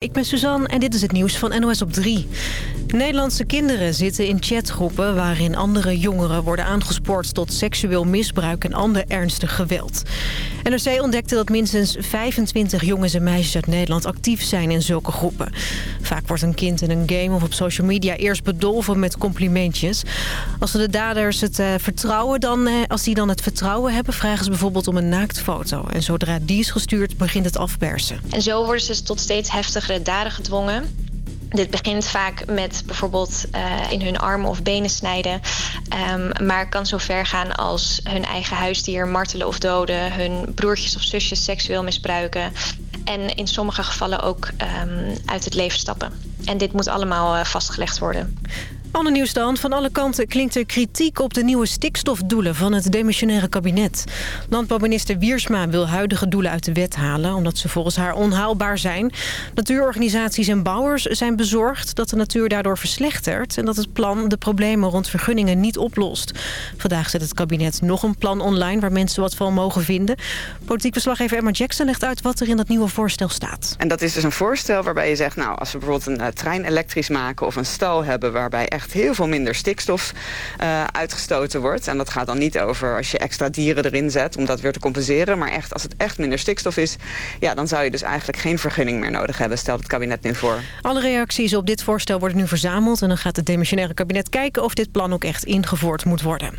Ik ben Suzanne en dit is het nieuws van NOS op 3. Nederlandse kinderen zitten in chatgroepen waarin andere jongeren worden aangespoord tot seksueel misbruik en ander ernstig geweld. NRC ontdekte dat minstens 25 jongens en meisjes uit Nederland actief zijn in zulke groepen. Vaak wordt een kind in een game of op social media eerst bedolven met complimentjes. Als de daders het uh, vertrouwen dan, uh, als die dan het vertrouwen hebben, vragen ze bijvoorbeeld om een naaktfoto. En zodra die is gestuurd, begint het afpersen. En zo worden ze tot steeds daden gedwongen. Dit begint vaak met bijvoorbeeld uh, in hun armen of benen snijden. Um, maar kan zo ver gaan als hun eigen huisdier martelen of doden... hun broertjes of zusjes seksueel misbruiken... en in sommige gevallen ook um, uit het leven stappen. En dit moet allemaal uh, vastgelegd worden. Ander nieuws dan. Van alle kanten klinkt er kritiek op de nieuwe stikstofdoelen van het demissionaire kabinet. Landbouwminister Wiersma wil huidige doelen uit de wet halen... omdat ze volgens haar onhaalbaar zijn. Natuurorganisaties en bouwers zijn bezorgd dat de natuur daardoor verslechtert... en dat het plan de problemen rond vergunningen niet oplost. Vandaag zet het kabinet nog een plan online waar mensen wat van mogen vinden. Politiek verslaggever Emma Jackson legt uit wat er in dat nieuwe voorstel staat. En dat is dus een voorstel waarbij je zegt... nou, als we bijvoorbeeld een uh, trein elektrisch maken of een stal hebben... waarbij echt heel veel minder stikstof uh, uitgestoten wordt. En dat gaat dan niet over als je extra dieren erin zet om dat weer te compenseren. Maar echt, als het echt minder stikstof is, ja, dan zou je dus eigenlijk geen vergunning meer nodig hebben, stelt het kabinet nu voor. Alle reacties op dit voorstel worden nu verzameld en dan gaat het demissionaire kabinet kijken of dit plan ook echt ingevoerd moet worden.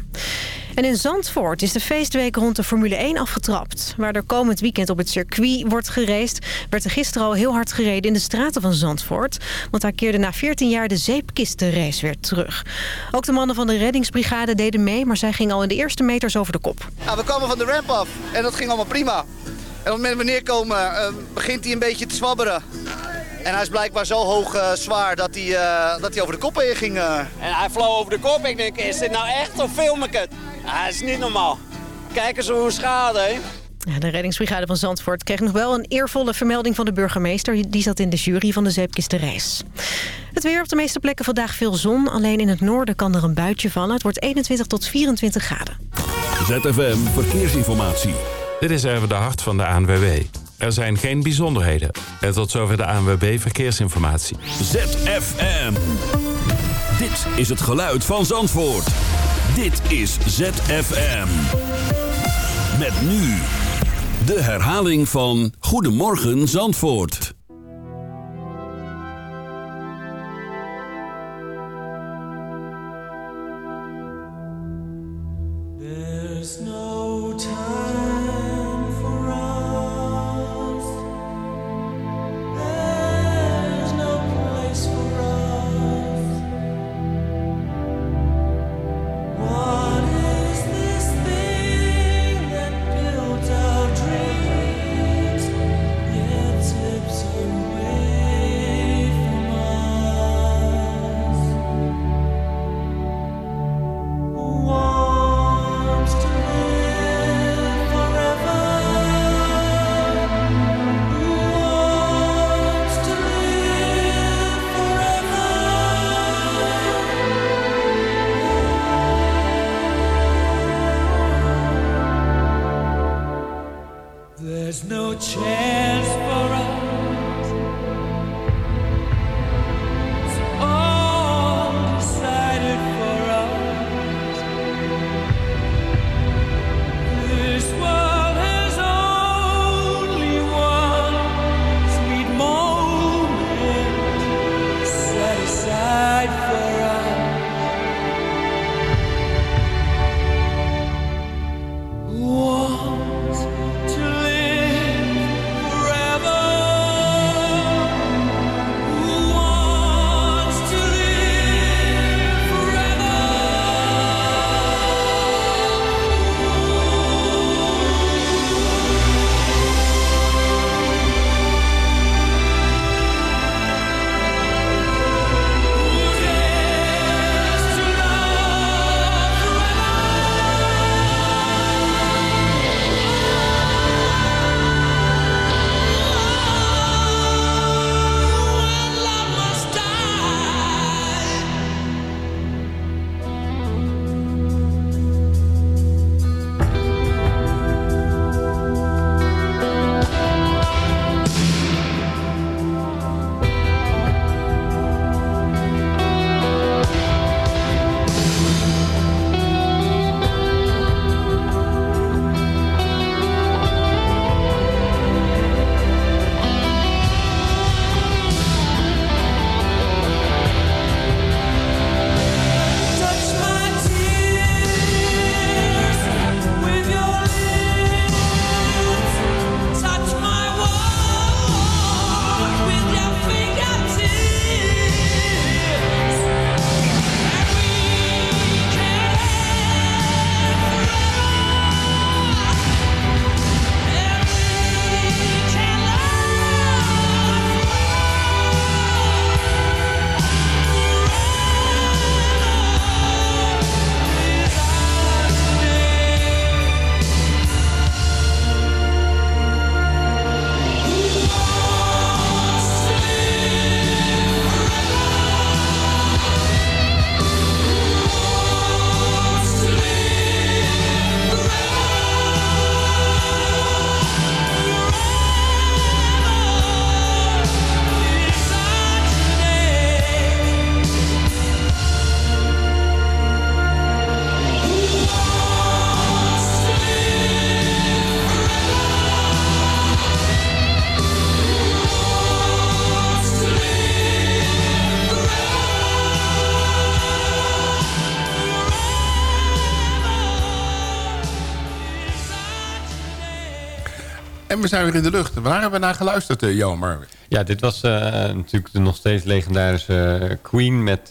En in Zandvoort is de feestweek rond de Formule 1 afgetrapt. Waar er komend weekend op het circuit wordt gereest... werd er gisteren al heel hard gereden in de straten van Zandvoort. Want daar keerde na 14 jaar de zeepkistenrace weer terug. Ook de mannen van de reddingsbrigade deden mee... maar zij gingen al in de eerste meters over de kop. Ja, we kwamen van de ramp af en dat ging allemaal prima. En op het moment dat we neerkomen uh, begint hij een beetje te zwabberen. En hij is blijkbaar zo hoog uh, zwaar dat hij, uh, dat hij over de kop heen ging. Uh. En hij vloog over de kop. Ik denk, is dit nou echt of film ik het? Ja, dat is niet normaal. Kijk eens hoe schade, hè? Ja, de reddingsbrigade van Zandvoort kreeg nog wel een eervolle vermelding van de burgemeester. Die zat in de jury van de zeepkistenrace. Het weer op de meeste plekken vandaag veel zon. Alleen in het noorden kan er een buitje vallen. Het wordt 21 tot 24 graden. ZFM Verkeersinformatie. Dit is even de hart van de ANWB. Er zijn geen bijzonderheden. En tot zover de ANWB Verkeersinformatie. ZFM. Dit is het geluid van Zandvoort. Dit is ZFM. Met nu de herhaling van Goedemorgen Zandvoort. En we zijn weer in de lucht. Waar hebben we naar geluisterd, uh, Johan? Ja, dit was uh, natuurlijk de nog steeds legendarische uh, Queen met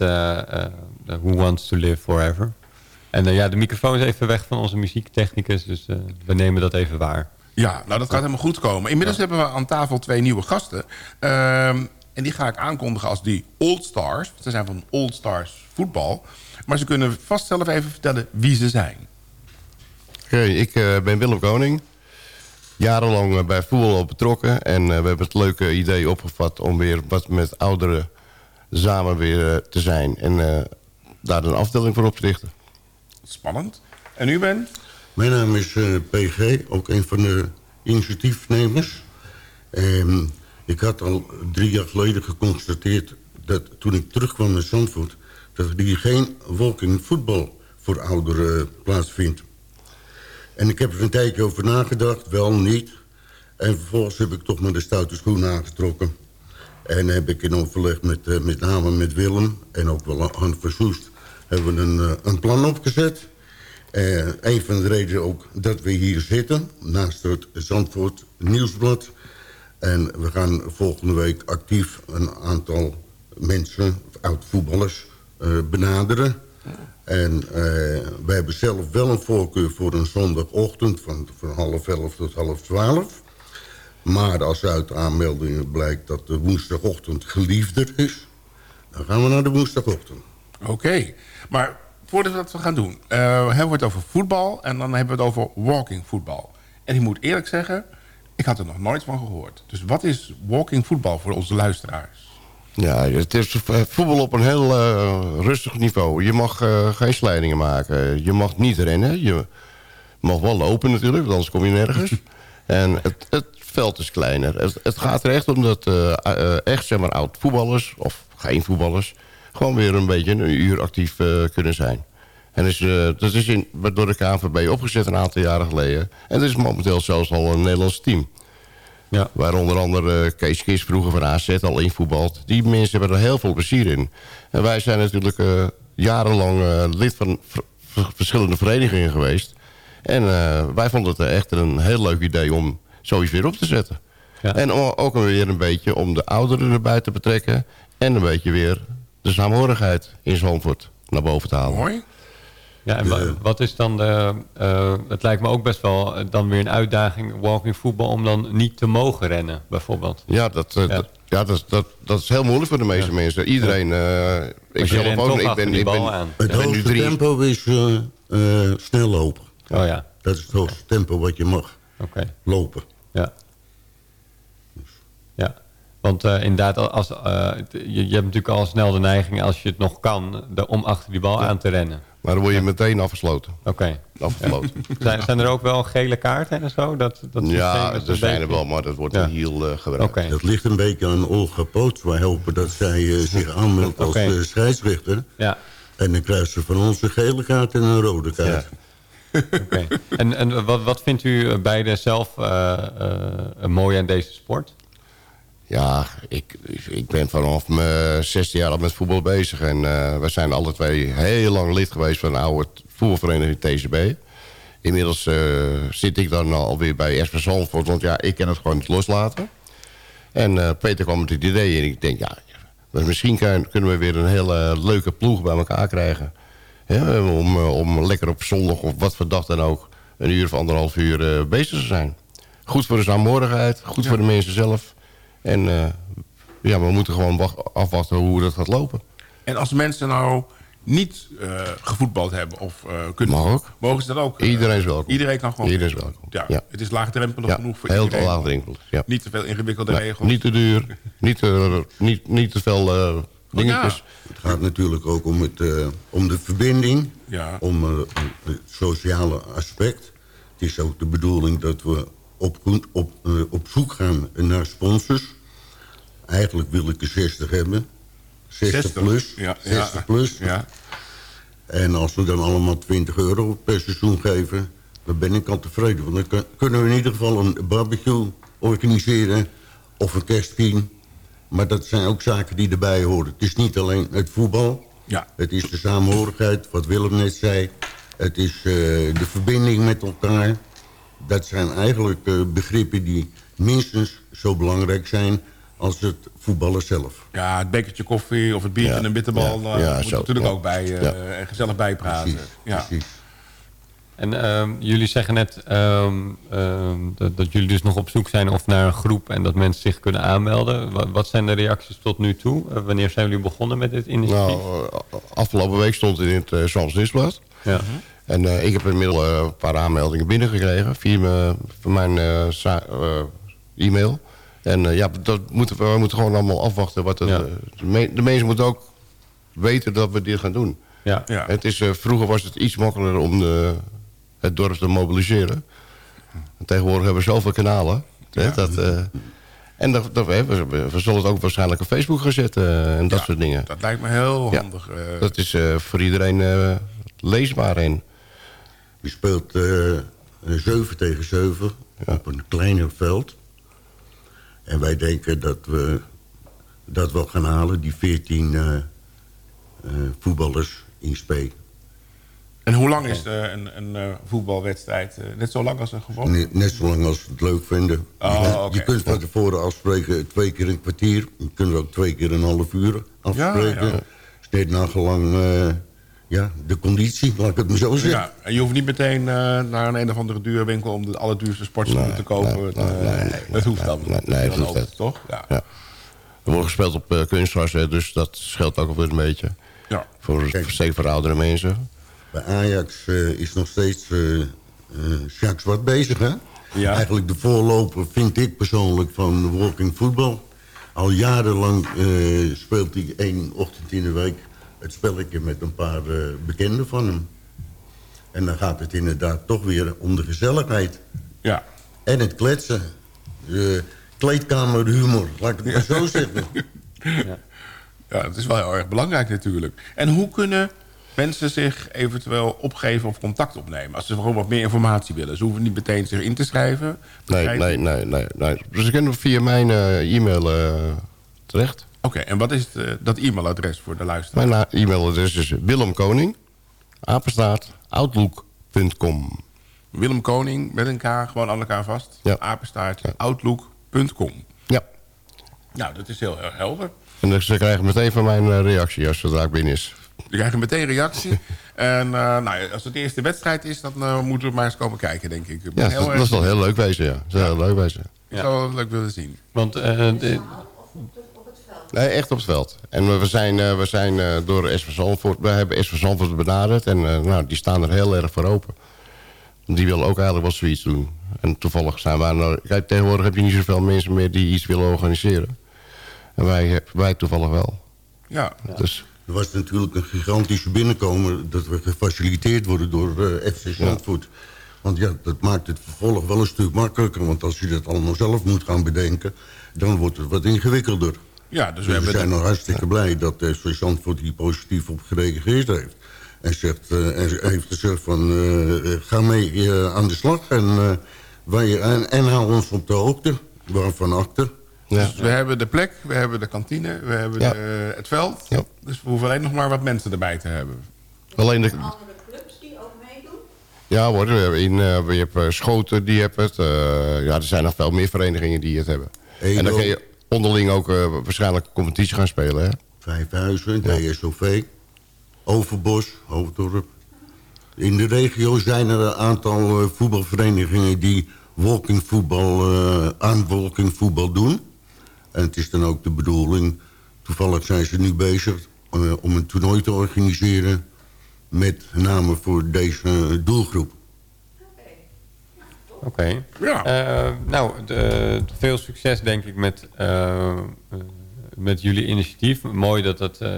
Who Wants to Live Forever. En ja, de microfoon is even weg van onze muziektechnicus, dus we nemen dat even waar. Ja, nou dat gaat helemaal goed komen. Inmiddels hebben we aan tafel twee nieuwe gasten. Ehm, en die ga ik aankondigen als die Old Stars. Ze zijn van Old Stars voetbal. Maar ze kunnen vast zelf even vertellen wie ze zijn. Oké, okay, ik ben Willem Koning jarenlang bij voetbal betrokken. En we hebben het leuke idee opgevat om weer wat met ouderen samen weer te zijn. En daar een afdeling voor op te richten. Spannend. En u bent? Mijn naam is PG, ook een van de initiatiefnemers. En ik had al drie jaar geleden geconstateerd dat toen ik terugkwam naar Zandvoort... dat er hier geen walking voetbal voor ouderen plaatsvindt. En ik heb er een tijdje over nagedacht, wel niet. En vervolgens heb ik toch maar de stoute schoen aangetrokken. En heb ik in overleg met, uh, met name met Willem en ook wel Han Versoest... hebben we een, uh, een plan opgezet. Uh, een van de redenen ook dat we hier zitten, naast het Zandvoort Nieuwsblad. En we gaan volgende week actief een aantal mensen, oud-voetballers, benaderen... En uh, we hebben zelf wel een voorkeur voor een zondagochtend... van, van half elf tot half twaalf. Maar als uit aanmeldingen blijkt dat de woensdagochtend geliefder is... dan gaan we naar de woensdagochtend. Oké, maar voordat we dat gaan doen... Uh, hebben we het over voetbal en dan hebben we het over walking voetbal. En ik moet eerlijk zeggen, ik had er nog nooit van gehoord. Dus wat is walking voetbal voor onze luisteraars? Ja, het is voetbal op een heel uh, rustig niveau. Je mag uh, geen slijdingen maken. Je mag niet rennen. Je mag wel lopen natuurlijk, want anders kom je nergens. en het, het, veld is kleiner. Het, het, gaat er echt om dat uh, echt zeg maar, oud voetballers, of geen voetballers... gewoon weer een beetje een uur actief kunnen zijn. En is, dat is in, door de KNVB opgezet een aantal jaren geleden. En dat is momenteel zelfs al een Nederlands team. Ja. Waar onder andere uh, Kees Kis vroeger van AZ al invoetbald. Die mensen hebben er heel veel plezier in. En wij zijn natuurlijk uh, jarenlang uh, lid van verschillende verenigingen geweest. En wij vonden het echt een heel leuk idee om zoiets weer op te zetten. Ja. En ook weer een beetje om de ouderen erbij te betrekken. En een beetje weer de saamhorigheid in Zandvoort naar boven te halen. Mooi. Ja, en wat is dan de... Uh, het lijkt me ook best wel dan weer een uitdaging, walking voetbal... om dan niet te mogen rennen, bijvoorbeeld. Ja, dat, uh, ja. dat, ja, dat, dat, dat is heel moeilijk voor de meeste ja. mensen. Iedereen... Uh, ik zelf ook, ik ben, ik ben, aan. Het ja. hoogste tempo is snel lopen. Oh ja. Dat is het hoogste tempo wat je mag okay. lopen. Ja. Ja. Want uh, inderdaad, als, uh, je, je, hebt natuurlijk al snel de neiging... als je het nog kan, de, om achter die bal ja. aan te rennen. Maar dan word je meteen afgesloten. Oké. Okay. Afgesloten. zijn, zijn, er ook wel gele kaarten en zo? Dat, dat ja, er zijn er wel, maar dat wordt ja. heel uh, gebruikt. Okay. Dat ligt een beetje aan Olga. Wij hopen dat zij uh, zich aanmeldt als okay. uh, scheidsrechter. Ja. En dan krijgt ze van ons een gele kaart en een rode kaart. Ja. Oké. En, en wat, wat vindt u beiden zelf mooi aan deze sport? Ja, ik, ik ben vanaf mijn 16 jaar al met voetbal bezig. En uh, we zijn alle twee heel lang lid geweest van de oude voetbalvereniging TCB. Inmiddels uh, zit ik dan alweer bij SV Zandvoort. Want ja, ik kan het gewoon niet loslaten. En uh, Peter kwam met het idee en ik denk, ja, misschien kan, kunnen we weer een hele leuke ploeg bij elkaar krijgen. Ja, om, om lekker op zondag of wat voor dag dan ook een uur of anderhalf uur bezig te zijn. Goed voor de saamhorigheid, goed ja. voor de mensen zelf. En uh, ja, we moeten gewoon afwachten hoe dat gaat lopen. En als mensen nou niet uh, gevoetbald hebben of uh, kunnen... Mag ook. Mogen ze dat ook? Iedereen is welkom. Iedereen kan gewoon... Iedereen is welkom. Ja, ja. Het is laagdrempelig ja, genoeg voor heel iedereen. Heel laagdrempelig, ja. Niet te veel ingewikkelde nee, regels. Niet te duur. niet, te, niet, niet te veel uh, dingetjes. Het gaat natuurlijk ook om, het, om de verbinding. Om het sociale aspect. Het is ook de bedoeling dat we op, op, uh, op zoek gaan naar sponsors. Eigenlijk wil ik er 60 hebben. 60, 60 plus. Ja, 60 ja, plus. Ja. En als we dan allemaal 20 euro per seizoen geven... dan ben ik al tevreden. Want dan kunnen we in ieder geval een barbecue organiseren... of een kerstkien. Maar dat zijn ook zaken die erbij horen. Het is niet alleen het voetbal. Ja. Het is de samenhorigheid, wat Willem net zei. Het is uh, de verbinding met elkaar. Dat zijn eigenlijk eh, begrippen die minstens zo belangrijk zijn als het voetballen zelf. Ja, het bekertje koffie of het biertje Ja, en een bitterbal... ja, eh, ja, moet zo, natuurlijk ja. ook bij eh, Ja. en gezellig bijpraten. Precies, ja. En ehm, jullie zeggen net ehm, ehm, dat, dat jullie dus nog op zoek zijn of naar een groep en dat mensen zich kunnen aanmelden. Wat, wat zijn de reacties tot nu toe? Wanneer zijn jullie begonnen met dit initiatief? Nou, afgelopen week stond het in het uh, Nieuwsblad. Ja. En eh, ik heb inmiddels eh, een paar aanmeldingen binnengekregen via mijn, mijn eh, eh, e-mail. En eh, ja, dat moeten, we we moeten gewoon allemaal afwachten. Wat het, Ja. de, me- de mensen moeten ook weten dat we dit gaan doen. Ja. Het is, eh, vroeger was het iets makkelijker om de, het dorp te mobiliseren. En tegenwoordig hebben we zoveel kanalen. Hè, dat, eh, en dat, dat, we, we, we zullen het ook waarschijnlijk op Facebook gaan zetten en dat soort dingen. Dat lijkt me heel handig. eh. Dat is eh, voor iedereen eh, leesbaar en Je speelt eh 7 tegen 7 op een kleiner veld. En wij denken dat we dat wel gaan halen, die 14 eh, eh, voetballers in spe. En hoe lang is eh, een, een voetbalwedstrijd? Net zo lang als een geval? Net, net zolang als we het leuk vinden. Oh, je, kunt van tevoren afspreken twee keer een kwartier. Je kunt ook twee keer een half uur afspreken. Ja, ja. Is net nagelang ja, de conditie, laat ik het maar zo zeggen. Ja, en je hoeft niet meteen eh, naar een een of andere duur winkel om de allerduurste sportspullen te kopen. Eh, dat hoeft dan. Nee, nee, dat Dan hoeft niet. toch? Ja. Ja. Er wordt gespeeld op uh, kunstgras, hè, dus dat scheelt ook alweer een beetje. Ja. Voor, Kijk. zeker voor oudere mensen. Bij Ajax eh, is nog steeds eh eh Jacques Zwart bezig, hè? Ja. Eigenlijk de voorloper, vind ik persoonlijk, van walking voetbal. Al jarenlang eh, speelt hij één ochtend in de week het spelletje met een paar eh, bekenden van hem. En dan gaat het inderdaad toch weer om de gezelligheid. Ja. En het kletsen. De kleedkamerhumor, laat ik het maar zo zeggen. Ja, dat is wel heel erg belangrijk natuurlijk. En hoe kunnen mensen zich eventueel opgeven of contact opnemen? Als ze gewoon wat meer informatie willen. Ze hoeven niet meteen zich in te schrijven. Nee, nee, nee, nee, nee. Dus ze kunnen via mijn eh, e-mail eh, terecht. Oké, en wat is het, eh, dat e-mailadres voor de luisteraar? Mijn e-mailadres is Willem Koning, apenstaart, outlook.com. Willem Koning met een K, gewoon aan elkaar vast. Ja. Apenstaart, outlook.com. Ja. Nou, dat is heel erg helder. En dus ze krijgen meteen van mijn eh, reactie als zodra ik binnen is. Je krijgt meteen reactie. en eh, nou, ja, als het de eerste wedstrijd is, dan moeten we maar eens komen kijken, denk ik. Ja, heel dat, erg- dat is wel heel leuk wezen, ja. Dat is heel leuk wezen. Ik zou het leuk willen zien. Want eh, de- Nee, echt op het veld. En we- we zijn, eh, we zijn eh, door SV Zandvoort... We hebben SV Zandvoort benaderd. En eh, nou, die staan er heel erg voor open. Die willen ook eigenlijk wel zoiets doen. En toevallig zijn wij... Nou, kijk, tegenwoordig heb je niet zoveel mensen meer die iets willen organiseren. En wij, eh, wij toevallig wel. Ja. Dus Er was natuurlijk een gigantische binnenkomen... dat we gefaciliteerd worden door eh, FC Zandvoort. Want ja, dat maakt het vervolg wel een stuk makkelijker. Want als je dat allemaal zelf moet gaan bedenken... dan wordt het wat ingewikkelder. Ja, dus we Dus we hebben... zijn de- nog hartstikke blij dat FC Zandvoort hier positief op gereageerd heeft. En, zegt, eh, en heeft gezegd van, eh, eh, ga mee aan de slag. En, eh, wij, en, en hou ons op de hoogte, waarvan achter. ja. Dus we hebben de plek, we hebben de kantine, we hebben Ja. de- het veld. Ja. Dus we hoeven alleen nog maar wat mensen erbij te hebben. alleen de... Andere clubs die ook meedoen? Ja hoor, we hebben in, je hebt eh, Schoten, die hebben het. ja, er zijn nog veel meer verenigingen die het hebben. Edo. En dan kun je onderling ook eh, waarschijnlijk competitie gaan spelen, hè? Vijfhuizen, DSOV, Overbos, Hoofddorp. In de regio zijn er een aantal eh, voetbalverenigingen die walking voetbal, eh, aan walking voetbal doen. En het is dan ook de bedoeling, toevallig zijn ze nu bezig om een toernooi te organiseren met name voor deze doelgroep. Oké. Ja. Eh, nou, de- veel succes denk ik met, eh, met jullie initiatief. Mooi dat dat eh,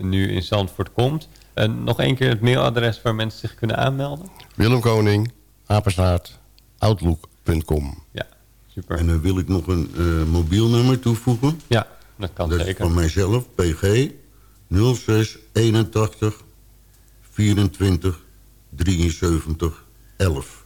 nu in Zandvoort komt. En nog één keer het mailadres waar mensen zich kunnen aanmelden. Willem Koning, apenstaart, outlook.com. Ja, super. En dan wil ik nog een eh, mobielnummer toevoegen. Ja, dat kan Dat is zeker. van mijzelf, PG 06 81 24 73 11.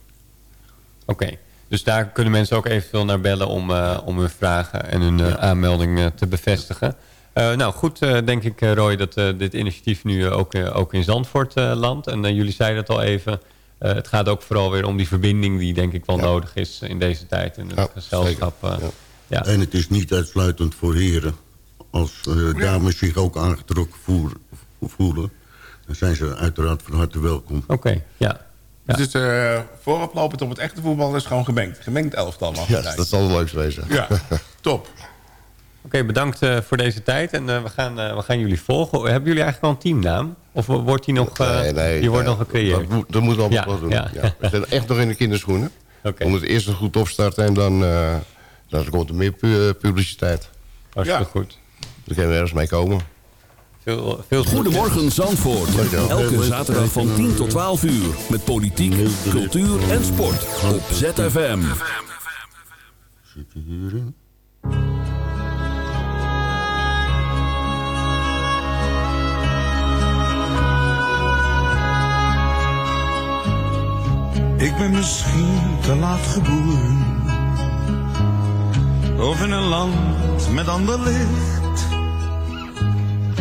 Oké, dus daar kunnen mensen ook eventueel naar bellen om, eh, om hun vragen en hun eh, aanmelding eh, te bevestigen. Eh, nou goed, eh, denk ik eh, Roy dat eh, dit initiatief nu ook, ook in Zandvoort eh, landt. En jullie zeiden het al even, eh, het gaat ook vooral weer om die verbinding die denk ik wel nodig is in deze tijd. En het gezelschap. eh, ja. En het is niet uitsluitend voor heren. Als eh, dames zich ook aangetrokken voer- voelen... dan zijn ze uiteraard van harte welkom. Oké, ja. Dus het eh vooroplopend op het echte voetbal is gewoon gemengd. Gemengd elftal mag Ja, dat zal het leukst wezen. Ja, top. Oké, bedankt eh, voor deze tijd. En eh, we, gaan, eh, we gaan jullie volgen. Hebben jullie eigenlijk al een teamnaam? Of wordt die nog, eh, Nee, nee, die wordt nee, nog gecreëerd? Dat, moet- dat moet allemaal Ja, wel doen. ja. Ja. We zijn echt nog in de kinderschoenen. Om het eerst goed opstarten en dan, eh, dan komt er meer pu- publiciteit. Hartstikke goed. Dan kunnen we ergens mee komen. Veel, veel Goedemorgen Zandvoort. Elke zaterdag van 10 tot 12 uur. Met politiek, cultuur en sport. Op ZFM. Zit je hierin? Ik ben misschien te laat geboren. Of in een land met ander licht.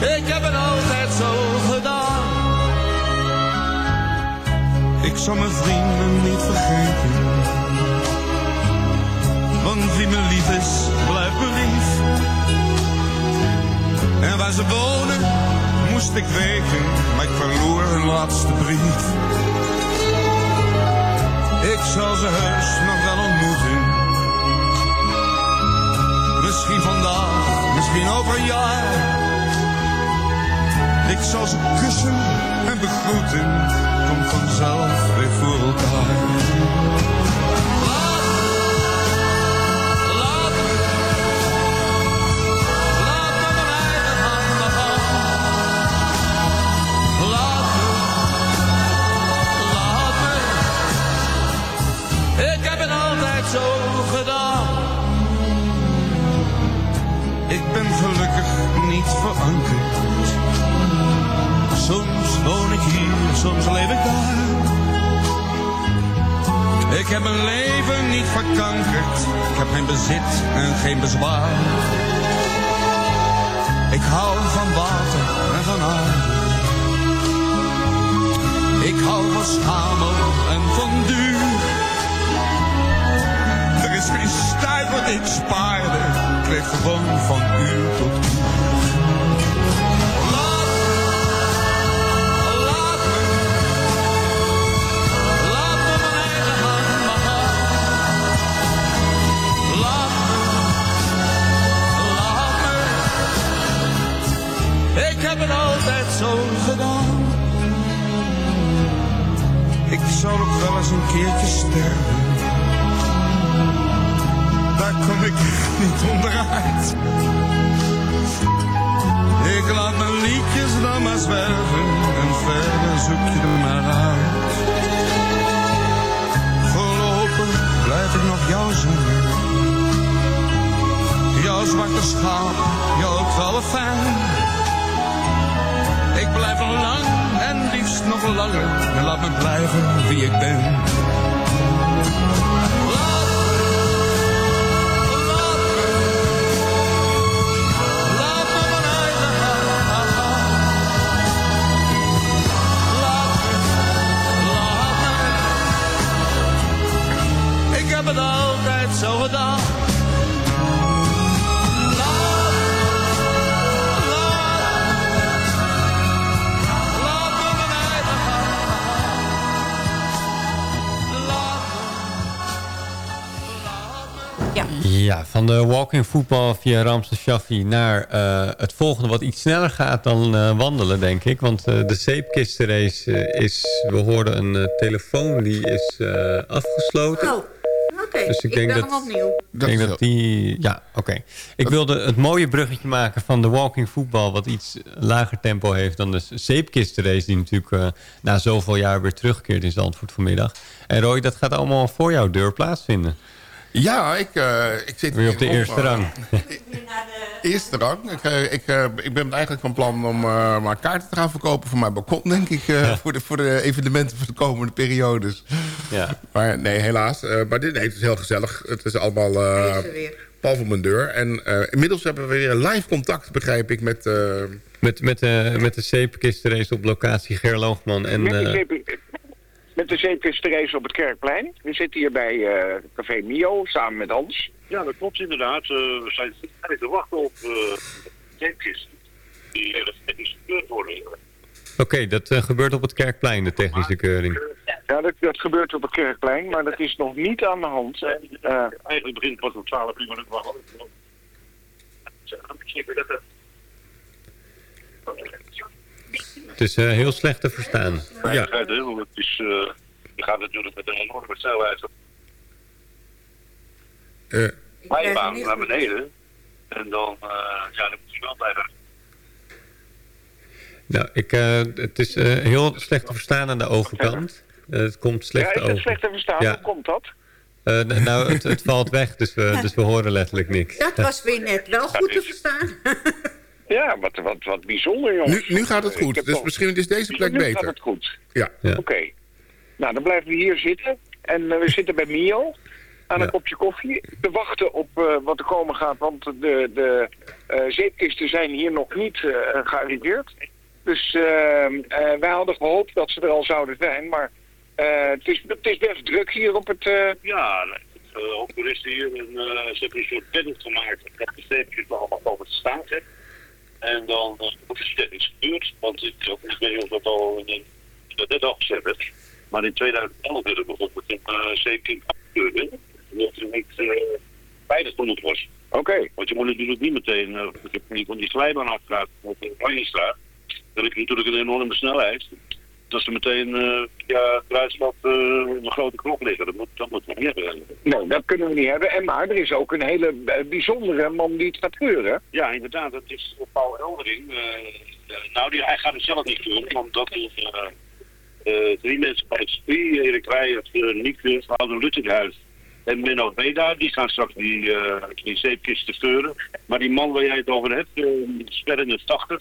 Ik heb het altijd zo gedaan. Ik zal mijn vrienden niet vergeten. Want wie me lief is, blijft me lief. En waar ze wonen, moest ik weten, maar ik verloor hun laatste brief. Ik zal ze heus nog wel ontmoeten. Misschien vandaag, misschien over een jaar. Ik zal ze kussen en begroeten, komt vanzelf weer voor elkaar. Laat me, laat me eigen handen gaan. Laat me, laat me. Ik heb het altijd zo gedaan. Ik ben gelukkig niet verankerd. Woon ik hier, soms leef ik daar. Ik heb mijn leven niet verkankerd. Ik heb geen bezit en geen bezwaar. Ik hou van water en van aarde. Ik hou van schamel en van duur. Er is geen stuiver die ik spaarde. Ik leef gewoon van uur tot uur. Ik heb het altijd zo gedaan. Ik zal ook wel eens een keertje sterven. Daar kom ik niet onderuit. Ik laat mijn liedjes dan maar zwerven en verder zoek je maar uit. Voorlopig blijf ik nog jou zingen. Jouw zwarte schaap, jouw trouwe fan. Nog langer. En laat me blijven wie ik ben. Van de walking voetbal via Ramses Shaffi naar eh, het volgende wat iets sneller gaat dan eh, wandelen, denk ik. Want eh, de zeepkistenrace is, we hoorden een telefoon die is eh, afgesloten. Oh, Dus ik ik denk ben dat- hem opnieuw. Ik denk dat die... Ja, oké. Ik wilde het mooie bruggetje maken van de walking voetbal... wat iets lager tempo heeft dan de zeepkistenrace... die natuurlijk na zoveel jaar weer terugkeert in Zandvoort vanmiddag. En Roy, dat gaat allemaal voor jouw deur plaatsvinden. Ja, ik, eh, ik zit Weer op de eerste rang. Eerste rang. Ik, eh, ik, eh, ik ben eigenlijk van plan om eh, maar kaarten te gaan verkopen voor mijn balkon, denk ik. eh, voor, de, voor de evenementen voor de komende periodes. Ja. Maar nee, helaas. Eh, maar dit nee, het is heel gezellig. Het is allemaal eh pal voor mijn deur. En eh, inmiddels hebben we weer live contact, begrijp ik, met... eh, Met, met, eh, met de zeepkistenrace op locatie Gerloogman. En, met, de eh, met de zeepkistenrace op het Kerkplein. We zitten hier bij eh, Café Mio samen met Hans. Ja, dat klopt inderdaad. Eh, we zijn eigenlijk te wachten op uh, zeepkisten die uh, technisch gekeurd worden. Oké, dat eh, gebeurt op het Kerkplein, de technische keuring. Ja, dat, dat gebeurt op het Kerkplein, maar dat is nog niet aan de hand. Eh, Eigenlijk begint het pas om 12 uur, maar dat wacht. Het is eh, heel slecht te verstaan. Ja, hè, want het is, uh, je gaat natuurlijk met een enorme snelheid uh, rijbaan naar beneden. En dan, uh, ja, dan moet je wel blijven. Nou, ik, uh, het is uh, heel slecht te verstaan aan de overkant. het komt slecht ja, is het over. slecht te verstaan? Ja. Hoe komt dat? nou, het, het, valt weg, dus we, dus we horen letterlijk niks. Dat was weer net wel goed te verstaan. Ja, wat, wat, wat bijzonder, jongens. Nu, nu gaat het goed, dus misschien is deze plek nu beter. Nu gaat het goed. Ja. ja. Oké. Okay. Nou, dan blijven we hier zitten. En uh, we zitten bij Mio aan een ja. kopje koffie. Te wachten op uh, wat er komen gaat, want de, de uh, zeepkisten zijn hier nog niet gearriveerd. Dus wij hadden gehoopt dat ze er al zouden zijn, maar het, is, het is best druk hier op het... Ja, ook toeristen hier en ze hebben een soort bed gemaakt dat de zeepjes allemaal over te staan zetten. En dan uh, wordt het technisch gebeurd, want ik, ik weet niet of dat al in, dat net al gezet werd. Maar in 2011 werd er bijvoorbeeld een uh, zeepkind afgekeurd, omdat het niet uh, veilig genoeg was. Oké. Okay. Want je moet natuurlijk niet meteen, uh, niet van die glijbaan afgaat op de Oranjestraat, dan heb je natuurlijk een enorme snelheid. Dat ze meteen uh, ja, kruisvat uh, een grote klok liggen. Dat moet, dat moet we niet hebben. Nee, dat kunnen we niet hebben. En maar er is ook een hele bijzondere man die het gaat keuren. Ja, inderdaad. Dat is Paul Eldering. Uh, nou, die, hij gaat het zelf niet keuren, want dat is drie mensen bij het circuit. Erik Rijers, Niek Houden Luttinghuis en Menno Beda. Die gaan straks die, die zeepkisten keuren. Maar die man waar jij het over hebt, die is ver in de 80.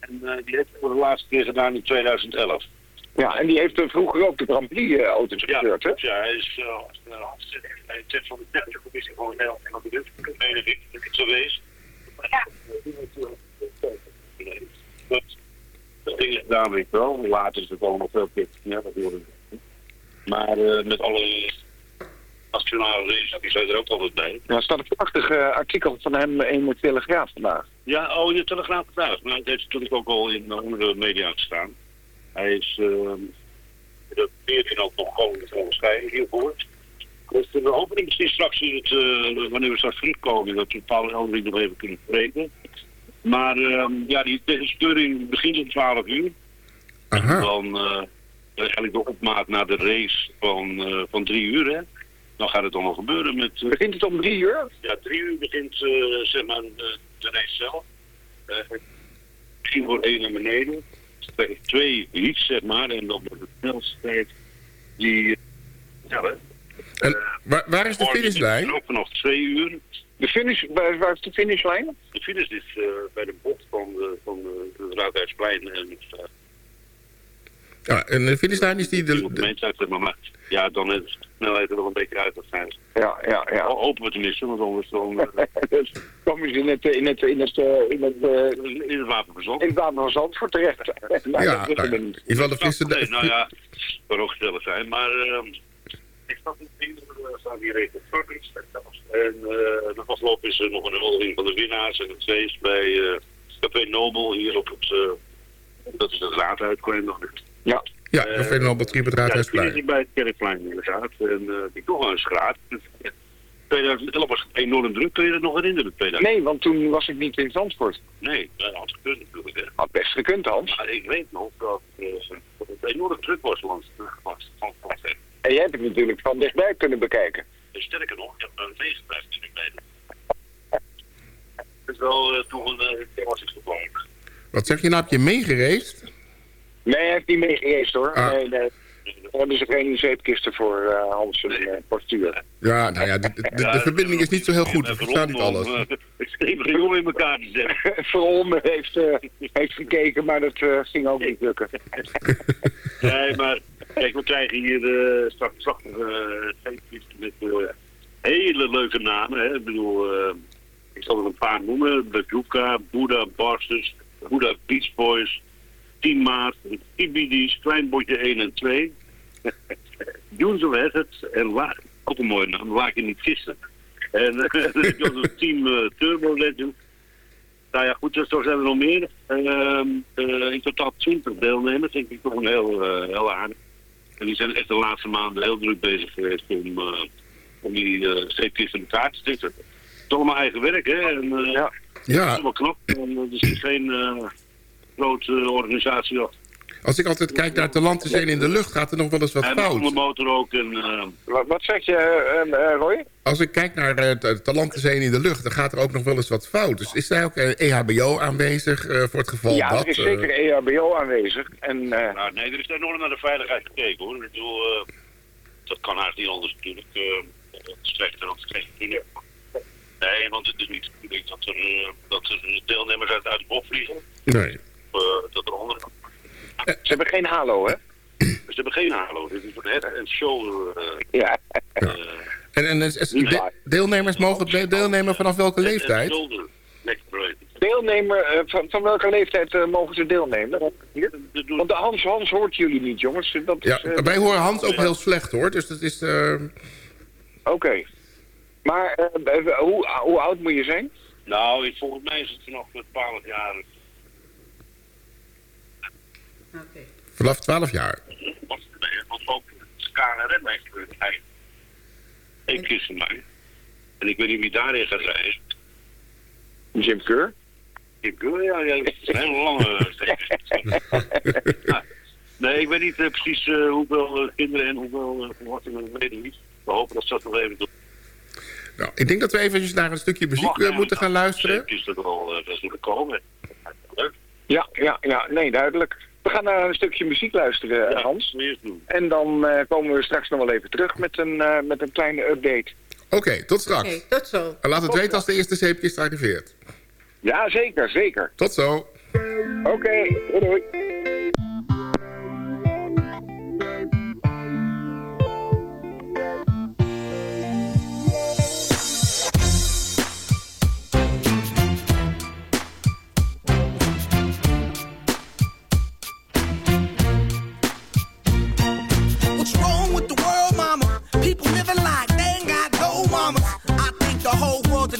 En uh, die heeft het voor de laatste keer gedaan in 2011. Ja, en die heeft uh, vroeger ook de Grand Prix-auto's uh, gekeurd, hè? Ja, hij is hij is van de technische commissie van Nederland en de meen ik, geweest. Ja. Dat, dat ding is gedaan, weet ik wel. Later is het allemaal veel keer ja, natuurlijk. Maar met alle nationale races, die zijn er ook altijd bij. Ja, er staat een prachtig uh, artikel van hem in de Telegraaf vandaag. Ja, oh, in de Telegraaf vandaag. Maar het heeft natuurlijk ook al in andere media gestaan. Hij is, uh, dat veert ook nog gewoon onderscheiden hiervoor. Dus we hopen misschien straks, in het, uh, wanneer we straks terugkomen, dat we Paul Eldering nog even kunnen spreken. Maar uh, ja, die keuring begint om 12 uur. Aha. En dan uh, eigenlijk de opmaat naar de race van, uh, van drie uur, hè dan gaat het allemaal gebeuren met... Uh, begint het om drie uur? Ja, drie uur begint uh, zeg maar de, de race zelf. Uh, misschien voor één naar beneden. Twee heats, zeg maar. En dan de snelste tijd die... Ja, hè. En waar, waar is de finishlijn? Ook vanaf twee uur. De finish, waar, waar is de finishlijn? De finish is bij de bocht van, de, van de, de Raadhuisplein en... Ja, en de finishlijn is die... De, de... Maar ja, dan is snelheid er nog een beetje uit waarschijnlijk. Ja, ja, ja. O, hopen we tenminste, want anders dan... dus komen ze in het, in het, in het, in het, uh, in het wapen van Zand. In het wapen van Zandvoort terecht. nou, ja, nou, in ieder geval de frisse... Nee, nou ja, het kan ook gezellig zijn, maar... Uh, ik snap niet, er staat hier even En uh, de afgelopen is er nog een huldiging van de winnaars en het feest bij uh, Café Nobel hier op het... Uh, dat is het raadhuisplein nog niet. Ja. Ja, Café Nobel, Triep het Raadhuisplein. Ja, bij het Kerkplein inderdaad. En uh, die toch wel eens graad. 2011 was het enorm druk, kun je dat nog herinneren? 2011? Nee, want toen was ik niet in Zandvoort. Nee, dat had gekund natuurlijk. Hè. Had best gekund, Hans. Maar ik weet nog dat, uh, dat het enorm druk was langs de En jij hebt het natuurlijk van dichtbij kunnen bekijken. sterker nog, ik heb een ik weet. Het is wel uh, toch een uh, was het gewoon. Wat zeg je nou? Heb je meegereisd? Nee, hij heeft niet meegereisd hoor. Ah. Nee, nee. Daar hebben ze geen zeepkisten voor uh, Hans en uh, portuur. Ja, nou ja, de, de, de, de verbinding is niet zo heel goed. Ik versta niet alles. Ik schreef er jongen in elkaar te zetten. Verom heeft, uh, heeft gekeken, maar dat uh, ging ook niet lukken. nee, maar kijk, we krijgen hier uh, straks prachtige zeepkisten met hele leuke namen. Hè. Ik bedoel, ik zal er een paar noemen. Bajuka, Buddha Barsters, Buddha Beach Boys, 10 maart, Ibidis, Kleinbotje 1 en 2. Doen zo het het. En La ook een mooie naam, je niet gisteren. En je ook nog team uh, Turbo Legend. Nou ja, goed, dus zo zijn er nog meer. Uh, uh, in totaal 20 deelnemers, denk ik toch een heel, heel aardig. En die zijn echt de laatste maanden heel druk bezig geweest om, om die zeepkist in elkaar te. Het is allemaal eigen werk, hè? En, ja. ja. Dat is wel knap. En, zit geen grote organisatie. Als ik altijd kijk naar de land in de lucht, gaat er nog wel eens wat en fout. En de motor ook. En, uh... wat, wat zeg je, uh, Roy? Als ik kijk naar het talent zijn in de lucht, dan gaat er ook nog wel eens wat fout. Dus is daar ook een EHBO aanwezig uh, voor het geval ja, dat... Ja, er is zeker EHBO aanwezig. En, nou, nee, er is daar nog naar de veiligheid gekeken, hoor. Ik bedoel, dat kan haast niet anders natuurlijk. slechter dan het. Nee, want het is niet dat er, dat er deelnemers uit, uit het bocht vliegen. Nee. dat er onder ze hebben geen halo, hè? Ze hebben geen halo. Dit is een head and shoulder. Uh, ja. Uh, en en de, deelnemers mogen de, deelnemen vanaf welke leeftijd? Shoulder. Deelnemer, uh, van, van welke leeftijd uh, mogen ze deelnemen? Hier? Want de Hans Hans hoort jullie niet, jongens. Dat ja, is, wij horen Hans ook heel slecht, hoor. Dus dat is... Oké. Okay. Maar hoe, hoe oud moet je zijn? Nou, volgens mij is het nog 12 jaar. Okay. Vanaf 12 jaar? Want ook KNRM heeft gebeurd. Eén keer van mij. En ik weet niet wie daarin gaat rijden. Jim Keur? Jim Keur, ja. ja een hele lange ja. Nee, ik weet niet uh, precies uh, hoeveel uh, kinderen en hoeveel volwassenen uh, weten niet. We hopen dat ze dat nog even doen. Nou, ik denk dat we eventjes naar een stukje muziek Mag, moeten gaan luisteren. Is dat wel uh, best moeten komen. Leuk. Ja, ja, ja, nee, duidelijk. We gaan naar een stukje muziek luisteren, ja, Hans. Doen. En dan uh, komen we straks nog wel even terug met een, uh, met een kleine update. Oké, okay, tot straks. Okay, tot zo. En laat het tot weten als de eerste zeepkist arriveert. Ja, zeker, zeker. Tot zo. Oké, okay, doei doei.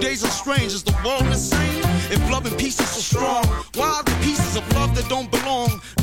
days are strange. Is the world the same? If love and peace is so strong, why are the pieces of love that don't belong?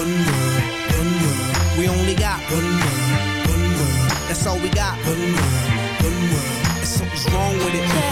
One world, one world. We only got one world, one world. That's all we got. One world, one world. And something's wrong with it.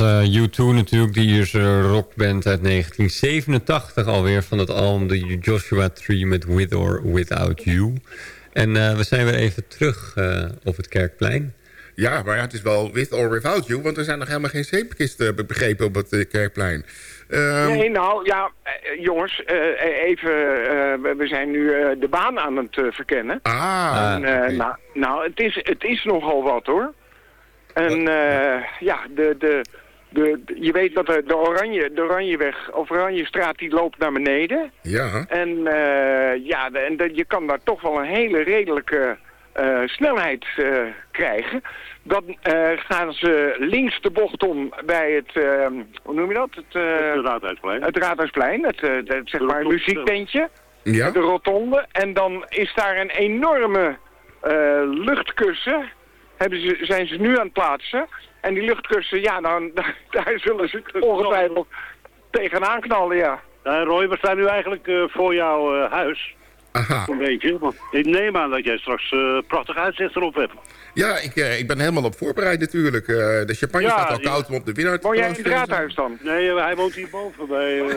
Was eh, U2 natuurlijk, die Ierse rockband uit 1987 alweer... van het album de Joshua Tree met With or Without You. En eh, we zijn weer even terug eh, op het Kerkplein. Ja, maar ja, het is wel with or without you... want er zijn nog helemaal geen zeepkisten begrepen op het eh, Kerkplein. Ehm, Nee, nou ja, eh, jongens, eh, even, eh, we- zijn nu eh, de baan aan het eh, verkennen. Ah, En, eh, nou, nou het, is, het is nogal wat hoor. En eh, ja, de, de, de, de- je weet dat de, de, Oranje, de Oranjeweg of Oranjestraat die loopt naar beneden. Ja. En eh, ja, de, en de- je kan daar toch wel een hele redelijke eh, snelheid eh, krijgen. Dan eh, gaan ze links de bocht om bij het, eh, hoe noem je dat? Het, eh, Het Raadhuisplein. het Raadhuisplein, het, eh, het, zeg maar muziektentje. Ja. De rotonde. En dan is daar een enorme eh, luchtkussen. Hebben ze, zijn ze nu aan het plaatsen. En die luchtkussen, ja, dan, daar zullen ze ongetwijfeld tegenaan knallen, ja. Ja, Roy, we staan nu eigenlijk eh, voor jouw eh, huis. Aha. Een beetje. Want ik neem aan dat jij straks eh prachtig uitzicht erop hebt. Ja, ik, eh, ik ben helemaal op voorbereid natuurlijk. Eh, de champagne Ja, staat al ja. koud om op de winnaar te Woon jij in het raadhuis dan? Nee, hij woont hierboven bij... eh,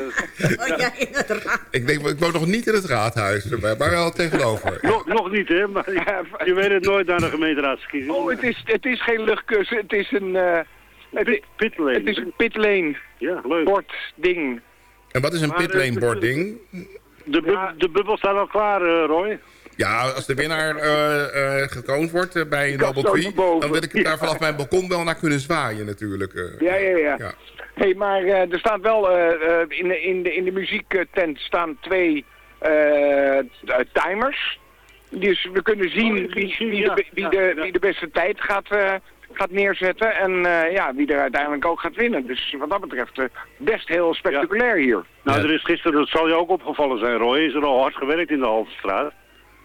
Ik denk, ik woon nog niet in het raadhuis, maar maar wel tegenover. nog, nog niet, hè? Maar je, je weet het nooit naar de gemeenteraadsverkiezingen. Oh, het is, het is geen luchtkussen, het is een... eh het, het is een pitlane. Ja, leuk. Bord ding. En wat is een Maar, De, bu de bubbel staat al klaar, eh, Roy. Ja, als de winnaar eh, eh, getoond wordt bij Noble Tree... dan wil ik daar vanaf mijn balkon wel naar kunnen zwaaien natuurlijk. eh. Ja, ja, ja. Ja. hey, maar eh, er staat wel... eh, eh, in, de, in, de, in de muziektent staan twee timers. Dus we kunnen zien wie, wie, de, wie, de, wie de beste tijd gaat, eh, gaat neerzetten. En eh, ja, wie er uiteindelijk ook gaat winnen. Dus wat dat betreft eh, best heel spectaculair hier. Nou, er is gisteren, dat zal je ook opgevallen zijn, Roy, is er al hard gewerkt in de Haltestraat.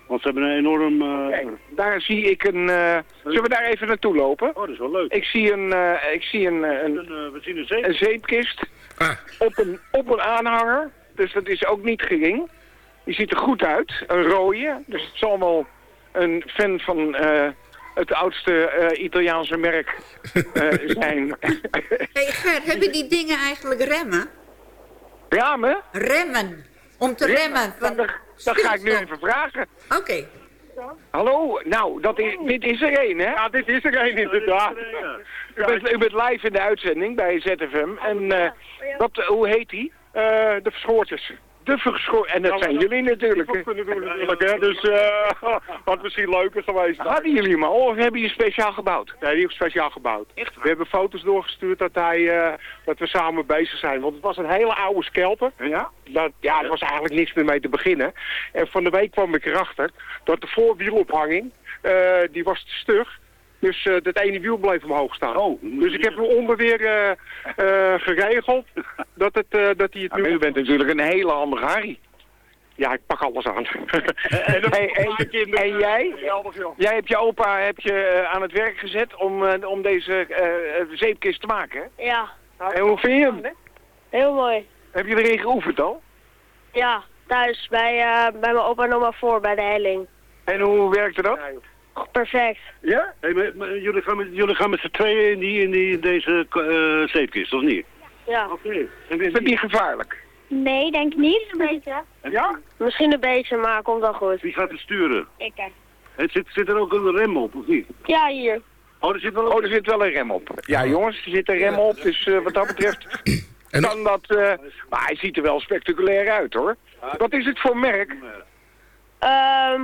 Want ze hebben een enorm... eh, Kijk, daar zie ik een... eh, zullen we daar even naartoe lopen? Oh, dat is wel leuk. Ik zie een, eh, ik zie een, een, we zien een zeep. een zeepkist Ah. op, een, op een aanhanger. Dus dat is ook niet gering. Die ziet er goed uit. Een rode. Dus het zal wel een fan van eh, het oudste eh, Italiaanse merk eh, zijn. Hey Ger, hebben die dingen eigenlijk remmen? Ramen? Remmen. Om te Remmen? remmen. van Dat, dat ga ik nu even vragen. Oké. Hallo, nou, dat is, dit is er één, hè? Ja, dit is er één, inderdaad. U bent, u bent live in de uitzending bij ZFM. En eh, wat, hoe heet die? de Verschoortjes. De. En dat zijn jullie natuurlijk. hè? natuurlijk, hè. Dus eh had misschien leuker geweest. Hadden jullie hem al of hebben jullie speciaal gebouwd? Nee, die ik speciaal gebouwd. Echt? We hebben foto's doorgestuurd dat, hij, eh, dat we samen bezig zijn. Want het was een hele oude scalper. Ja? Dat, ja, er was eigenlijk niks meer mee te beginnen. En van de week kwam ik erachter dat de voorwielophanging, eh, die was te stug. Dus eh, dat ene wiel bleef omhoog staan. Oh, dus ik heb hem onder weer eh, eh, geregeld dat, het, eh, dat hij het nu... Maar u bent natuurlijk een hele handige Harry. Ja, ik pak alles aan. En, hey, en, en jij? Jij hebt je opa heb je, aan het werk gezet om, eh, om deze zeepkist te maken, hè? Ja, En hoe vind je hem? heel mooi. Heb je erin geoefend al? Ja, thuis bij, eh, bij mijn opa en oma voor, bij de helling. En hoe werkte dat? Perfect. Ja? Hey, maar, maar jullie gaan met, jullie gaan met z'n tweeën in, die, in die, deze eh zeepkist, of niet? Ja. Oké. Is dat niet gevaarlijk? Nee, denk ik niet. Een beetje. Ja? Misschien een beetje, maar komt wel goed. Wie gaat het sturen? Ik hè. Het zit, zit er ook een rem op, of niet? Ja, hier. Oh, er zit wel Oh, er zit wel een rem op. Ja, jongens, er zit een rem op. Dus eh, wat dat betreft kan dat... eh, maar hij ziet er wel spectaculair uit, hoor. Wat is het voor merk? Ehm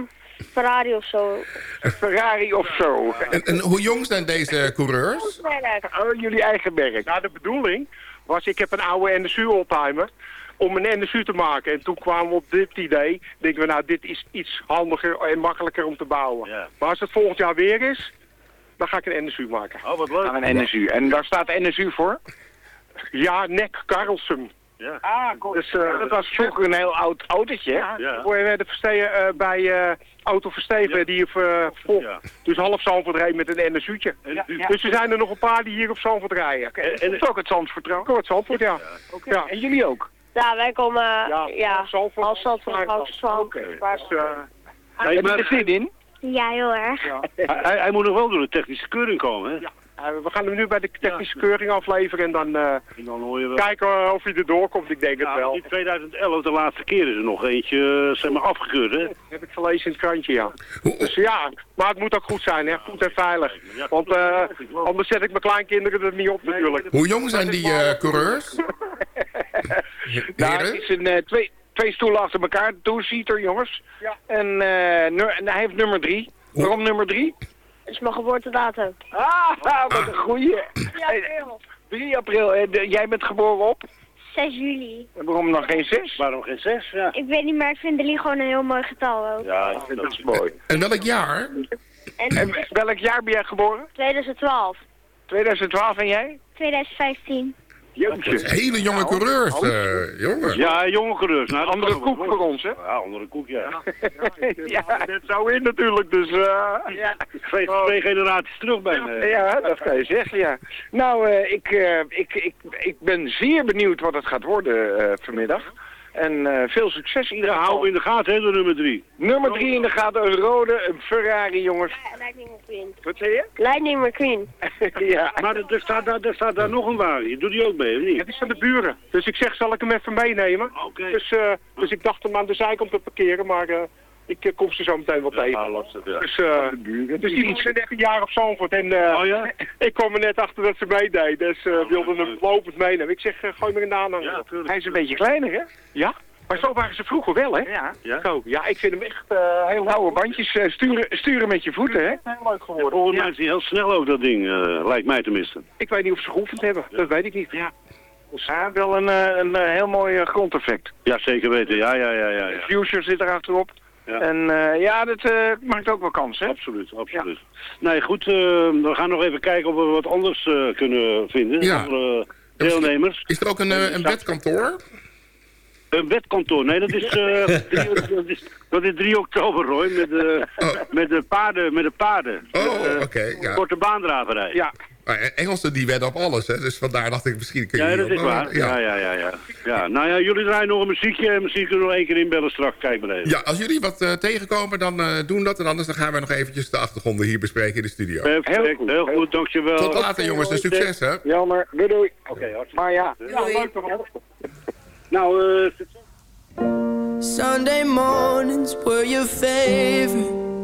Ferrari of zo. Een Ferrari of zo. En, en hoe jong zijn deze coureurs? Oh, jullie eigen merk. Nou, de bedoeling was, ik heb een oude NSU-oldtimer om een NSU te maken. En toen kwamen we op dit idee, denken we, nou, dit is iets handiger en makkelijker om te bouwen. Maar als het volgend jaar weer is, dan ga ik een NSU maken. Oh, wat leuk. Aan een NSU. En daar staat NSU voor? Ja, Nek Carlsen. Ja. Ah, cool. Dus, eh, dat was vroeger een heel oud autootje, hè? Ja. We werden verstegen eh, bij eh Auto Verstegen, die heeft uh, Dus half Zandvoort reed met een NSU'tje. ja. Dus er zijn er nog een paar die hier op Zandvoort rijden. En, en toch het Zandvoort trouwens? Ook het Zandvoort, ja. ja. En jullie ook? Ja, wij komen... Ja, ja Zandvoort. half Zandvoort, half Zandvoort. Dus, uh, Heb je er zin in? Ja, heel erg. Hij, hij moet nog wel door de technische keuring komen, hè? Ja. We gaan hem nu bij de technische keuring afleveren en dan, eh, En dan hoor je wel. kijken eh, of hij er doorkomt. Ik denk het Ja, wel. in 2011, de laatste keer, is er nog eentje eh, zeg maar, afgekeurd, hè? Heb ik gelezen in het krantje, ja. Dus ja, maar het moet ook goed zijn, hè. Goed en veilig. Want eh, anders zet ik mijn kleinkinderen er niet op natuurlijk. Hoe jong zijn die eh, coureurs? Nou, het is een, eh, twee, twee stoelen achter elkaar, two-seater, jongens. En, eh, nu- en hij heeft nummer drie. Waarom nummer drie? Dat is mijn geboortedatum. Ah, wat een goeie. 3 april. 3 april. En jij bent geboren op? 6 juli. En waarom dan geen zes? Waarom geen zes? Ja, Ik weet niet, maar ik vind 3 gewoon een heel mooi getal ook. ja dat is mooi. En welk jaar? En welk jaar ben jij geboren? 2012. 2012 en jij? 2015. Jeetje. Hele jonge coureurs, eh, jongen. Ja, jonge coureurs. Nou, Andere koek voor ons, hè? Ja, andere koek, ja. ja, dat zou in natuurlijk, dus... eh ja. Twee, twee generaties terug bijna. Ja, dat kan je zeggen, ja. Nou, eh, ik, eh, ik, ik, ik ben zeer benieuwd wat het gaat worden eh, vanmiddag. En eh, veel succes Ja, iedereen. hou in de gaten, hè, de nummer drie. Nummer drie in de gaten, een rode, een Ferrari, jongens. Lightning McQueen. Wat zei je? Lightning McQueen. ja. Maar er, er staat, daar, er staat daar nog een wagen. Doe die ook mee, of niet? Het is van de buren. Dus ik zeg, zal ik hem even meenemen? Oké. Dus, eh, dus ik dacht hem aan de zijkant te parkeren, maar eh, ik eh, kom ze zo meteen wel tegen. Ja, lastig, ja. Dus, eh, dus die wonen echt een jaar op Zandvoort. En eh, Oh ja? ik kwam er net achter dat ze meedeed. Dus uh, wilden hem lopend meenemen. Ik zeg, gooi maar een aanhanger Ja, op. tuurlijk. Hij is een beetje kleiner, hè? Ja? Maar zo waren ze vroeger wel, hè? Ja. Ja? Zo, ja, ik vind hem echt eh, heel Oude bandjes eh, sturen, sturen met je voeten, hè? heel leuk geworden. Volgens Ja. mij is die heel snel ook, dat ding. eh, lijkt mij tenminste. Ik weet niet of ze geoefend hebben. Dat weet ik niet. Ja. Ja, wel een, eh, een heel mooi grondeffect. Ja, zeker weten. Ja, ja, ja, ja. ja. Future zit er achterop. Ja. En eh, ja, dat eh, maakt ook wel kans, hè? Absoluut, absoluut. Nee, goed. eh, we gaan nog even kijken of we wat anders eh, kunnen vinden. Ja. Andere deelnemers. Is er ook een, een bedkantoor? Een wetkantoor. Nee, dat is, eh, drie- dat is, dat is 3 oktober, Roy. Met de, met de paarden. Met de paarden. Oh, oké, ja. Korte baandraverij. Ja. Maar eh, Engelsen die wedden op alles, hè? dus vandaar dacht ik misschien kun je Ja, dat is waar. Ja, ja, ja, ja. ja. Nou ja, jullie draaien nog een muziekje en misschien kunnen we nog één keer inbellen straks. Kijk maar even. Ja, als jullie wat eh, tegenkomen, dan eh, doen dat. En anders dan gaan we nog eventjes de achtergronden hier bespreken in de studio. Perfect, heel goed, dankjewel. Tot later jongens, en succes hè. Jammer, doei doei. Oké, hartstikke Maar ja, Ja, leuk toch? Nou, eh... Sunday mornings were your favorite.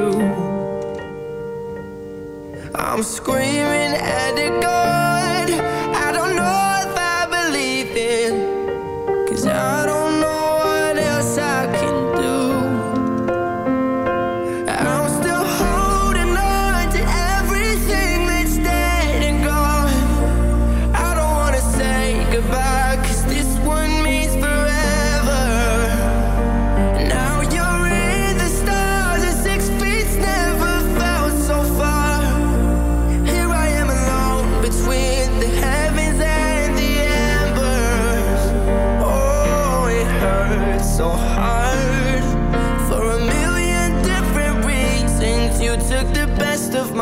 I'm screaming at the God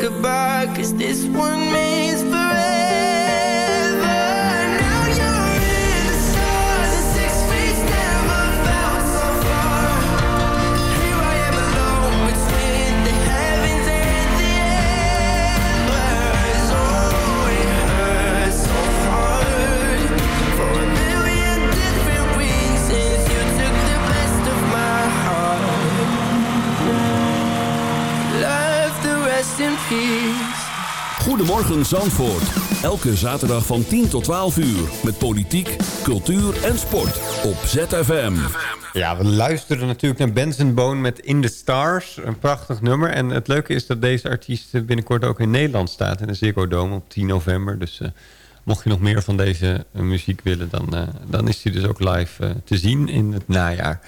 Goodbye, cause this one means Goedemorgen Zandvoort. Elke zaterdag van 10 tot 12 uur. Met politiek, cultuur en sport. Op ZFM. Ja, we luisteren natuurlijk naar Benson Bone met In the Stars. Een prachtig nummer. En het leuke is dat deze artiest binnenkort ook in Nederland staat. In de Ziggo Dome op 10 november. Dus eh, mocht je nog meer van deze eh, muziek willen... Dan, eh, dan is hij dus ook live te zien in het najaar.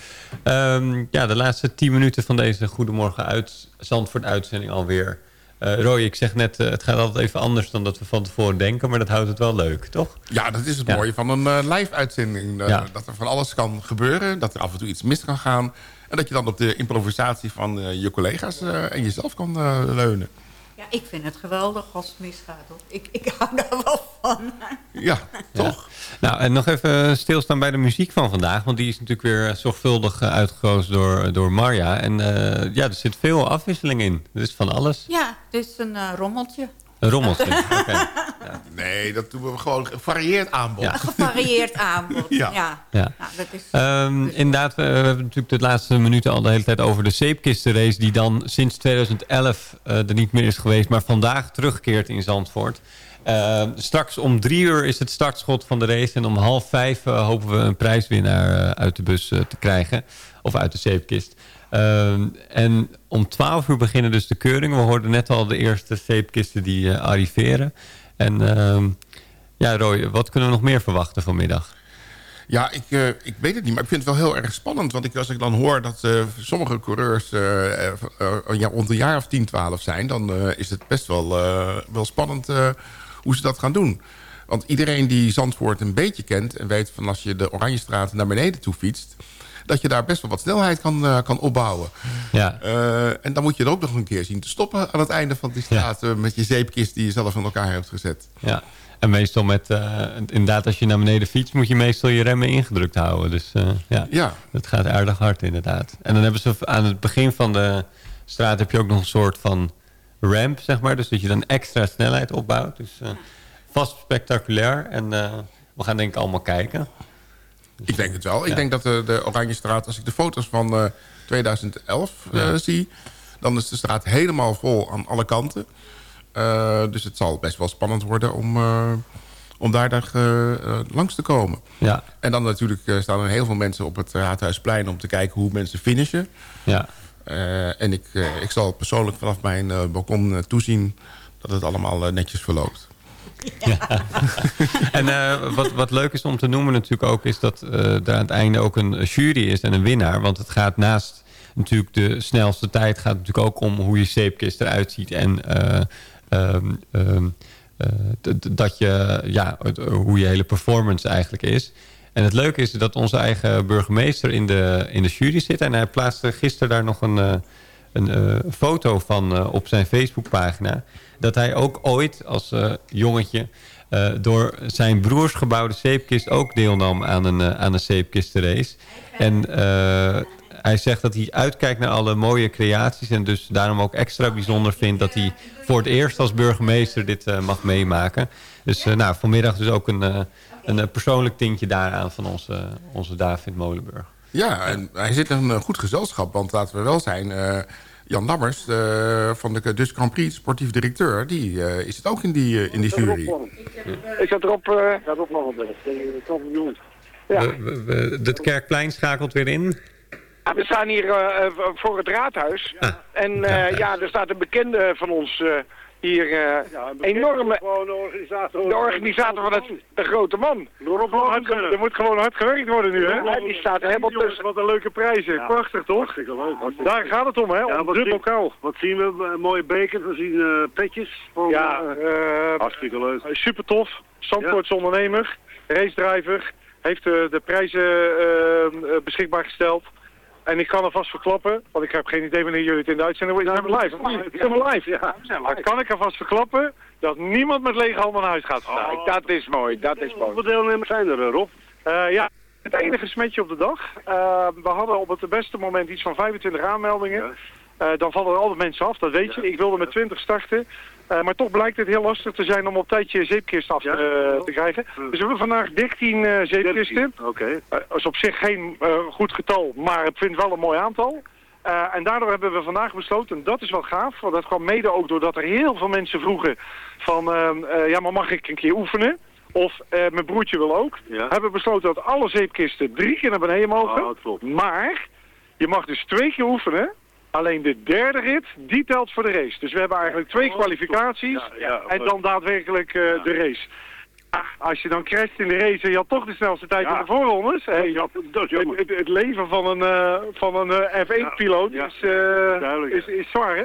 Ehm, ja, de laatste 10 minuten van deze Goedemorgen uit Zandvoort uitzending alweer... Eh Roy, ik zeg net, eh, het gaat altijd even anders dan dat we van tevoren denken, maar dat houdt het wel leuk, toch? Ja, dat is het Ja. mooie van een eh, live-uitzending. Ja. Dat er van alles kan gebeuren, dat er af en toe iets mis kan gaan. En dat je dan op de improvisatie van je collega's en jezelf kan leunen. Ja, ik vind het geweldig als het misgaat. Hoor. Ik, ik hou daar wel van. Ja, toch? Nou, en nog even stilstaan bij de muziek van vandaag. Want die is natuurlijk weer zorgvuldig eh, uitgekozen door, door Marja. En eh, ja, er zit veel afwisseling in. Er is van alles. Ja, het is een eh, rommeltje. Een rommeltje. Oké. Nee, dat doen we gewoon gevarieerd aanbod. Een gevarieerd aanbod. Ja. ja. Ja. Nou, dat is... Ehm, inderdaad, we, we hebben natuurlijk de laatste minuten al de hele tijd over de zeepkistenrace... die dan sinds 2011 eh, er niet meer is geweest... maar vandaag terugkeert in Zandvoort. Ehm, straks om drie uur is het startschot van de race... en om half vijf eh, hopen we een prijswinnaar eh, uit de bus eh, te krijgen. Of uit de zeepkist. Ehm, en om 12 uur beginnen dus de keuringen. We hoorden net al de eerste zeepkisten die eh, arriveren. En ehm, ja, Roy, wat kunnen we nog meer verwachten vanmiddag? Ja, ik, eh, ik weet het niet, maar ik vind het wel heel erg spannend. Want ik, als ik dan hoor dat eh, sommige coureurs eh, eh, eh, ja, rond een jaar of 10, 12 zijn... dan eh, is het best wel, eh, wel spannend eh, hoe ze dat gaan doen. Want iedereen die Zandvoort een beetje kent... en weet van als je de Oranjestraat naar beneden toe fietst... dat je daar best wel wat snelheid kan, eh, kan opbouwen. Ja. Eh, en dan moet je er ook nog een keer zien te stoppen... aan het einde van die straat eh, met je zeepkist die je zelf aan elkaar hebt gezet. Ja, en meestal met, inderdaad, als je naar beneden fietst, moet je meestal je remmen ingedrukt houden. Dus ja, Ja. dat gaat aardig hard inderdaad. En dan hebben ze aan het begin van de straat heb je ook nog een soort van ramp, zeg maar. Dus dat je dan extra snelheid opbouwt. Dus eh, vast spectaculair. En eh, we gaan denk ik allemaal kijken. Ik denk het wel. Ik denk dat de, de Oranjestraat, als ik de foto's van eh, 2011 eh, Ja. zie... dan is de straat helemaal vol aan alle kanten. Eh, dus het zal best wel spannend worden om, eh, om daar, daar eh, eh, langs te komen. Ja. En dan natuurlijk eh, staan er heel veel mensen op het Raadhuisplein... om te kijken hoe mensen finishen. Ja. Eh, en ik, eh, ik zal persoonlijk vanaf mijn eh, balkon eh, toezien... dat het allemaal netjes verloopt. En eh, wat, wat leuk is om te noemen natuurlijk ook... is dat eh, er aan het einde ook een jury is en een winnaar. Want het gaat naast natuurlijk de snelste tijd... gaat het natuurlijk ook om hoe je zeepkist eruit ziet. En eh, ehm, ehm, eh, dat je, ja, hoe je hele performance eigenlijk is. En het leuke is dat onze eigen burgemeester in de, in de jury zit. En hij plaatste gisteren daar nog een... eh, een eh, foto van eh, op zijn Facebookpagina. Dat hij ook ooit als jongetje door zijn broers gebouwde zeepkist ook deelnam aan een, eh, aan een zeepkistenrace. En hij zegt dat hij uitkijkt naar alle mooie creaties. En dus daarom ook extra bijzonder vindt dat hij voor het eerst als burgemeester dit mag meemaken. Dus nou, vanmiddag dus ook een, een eh, persoonlijk tintje daaraan van onze, onze David Molenburg. Ja, en hij zit in een eh, goed gezelschap. Want laten we wel zijn... eh, Jan Dammers eh, van de Dutch Grand Prix, sportief directeur... die eh, is het ook in die, in die jury. Ik zat erop... eh gaat op nog een. Ja. Het Kerkplein schakelt weer in. Ah, we staan hier voor het raadhuis. en eh, ja, er staat een bekende van ons eh, hier. eh enorme... de organisator. De organisator van het, de grote man. Er moet gewoon hard gewerkt worden nu, hè? Ja, die staat er helemaal Jongens, tussen. Wat een leuke prijzen. Prachtig, toch? Leuk. Daar gaat het om, hè? Ja, Om wat. Wat zien we? Mooie beker, we zien eh, petjes. Voor, Ja, eh, eh, hartstikke leuk. super tof. Zandvoortse ondernemer, racedriver. Heeft eh, de prijzen beschikbaar gesteld. En ik kan alvast verklappen, want ik heb geen idee wanneer jullie het in de uitzending... We zijn live? We zijn live, ja. Maar kan ik alvast verklappen dat niemand met lege handen naar huis gaat vandaag. Oh, dat is mooi, dat is mooi. Hoeveel deelnemers zijn er, Rob? ja, het enige smetje op de dag. Eh, we hadden op het beste moment iets van 25 aanmeldingen. Eh, dan vallen er altijd mensen af, dat weet je. Ik wilde met 20 starten. Eh, maar toch blijkt het heel lastig te zijn om op tijd je zeepkist af eh, te krijgen. Dus we hebben vandaag 13 uh, zeepkisten. Oké. dat is op zich geen goed getal, maar ik vind wel een mooi aantal. en daardoor hebben we vandaag besloten, en dat is wel gaaf, want dat kwam mede ook doordat er heel veel mensen vroegen van, ja maar mag ik een keer oefenen? Of mijn broertje wil ook. Hebben we besloten dat alle zeepkisten drie keer naar beneden mogen. Oh, maar je mag dus twee keer oefenen. Alleen de derde rit, die telt voor de race. Dus we hebben eigenlijk twee Oh, kwalificaties en dan daadwerkelijk eh, de race. Ah, Als je dan crasht in de race en je had toch de snelste tijd in de voorrondes. Hey, het, het, het leven van een, eh, van een eh, F1-piloot is, is, is zwaar, hè?